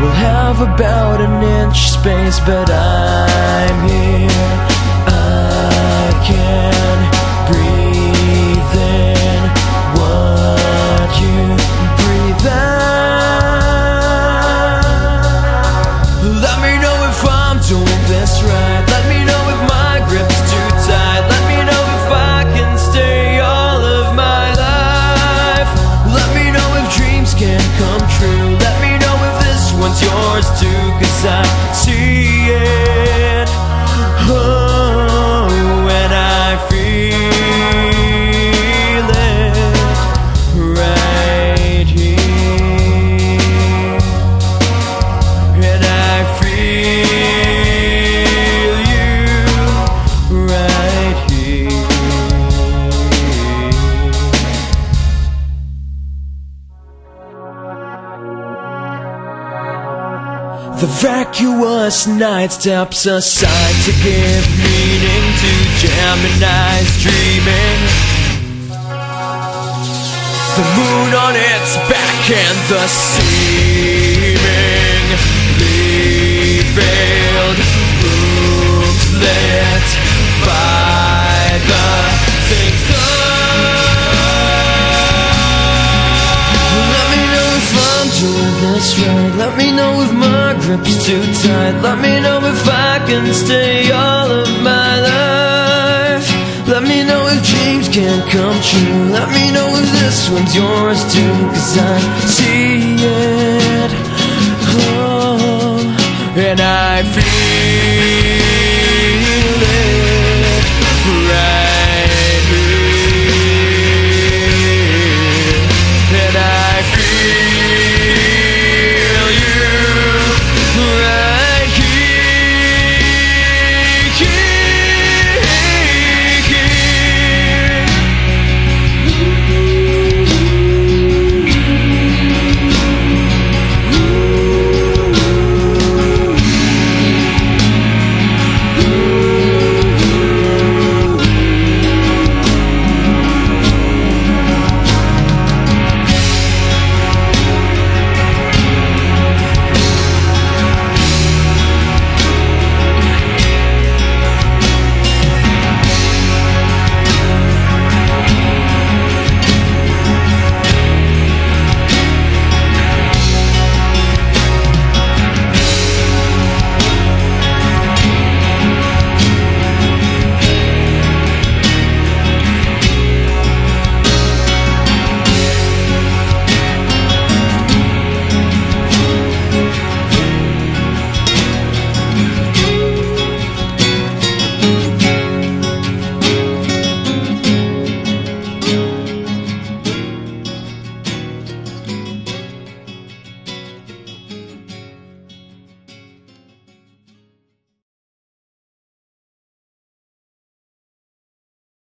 We'll have about an inch space, but I'm here. The vacuous night steps aside to give meaning to Gemini's dreaming. The moon on its back and the seemingly doing this right. Let me know if my grip's too tight. Let me know if I can stay all of my life. Let me know if dreams can come true. Let me know if this one's yours too. Cause I see it. Oh, and I feel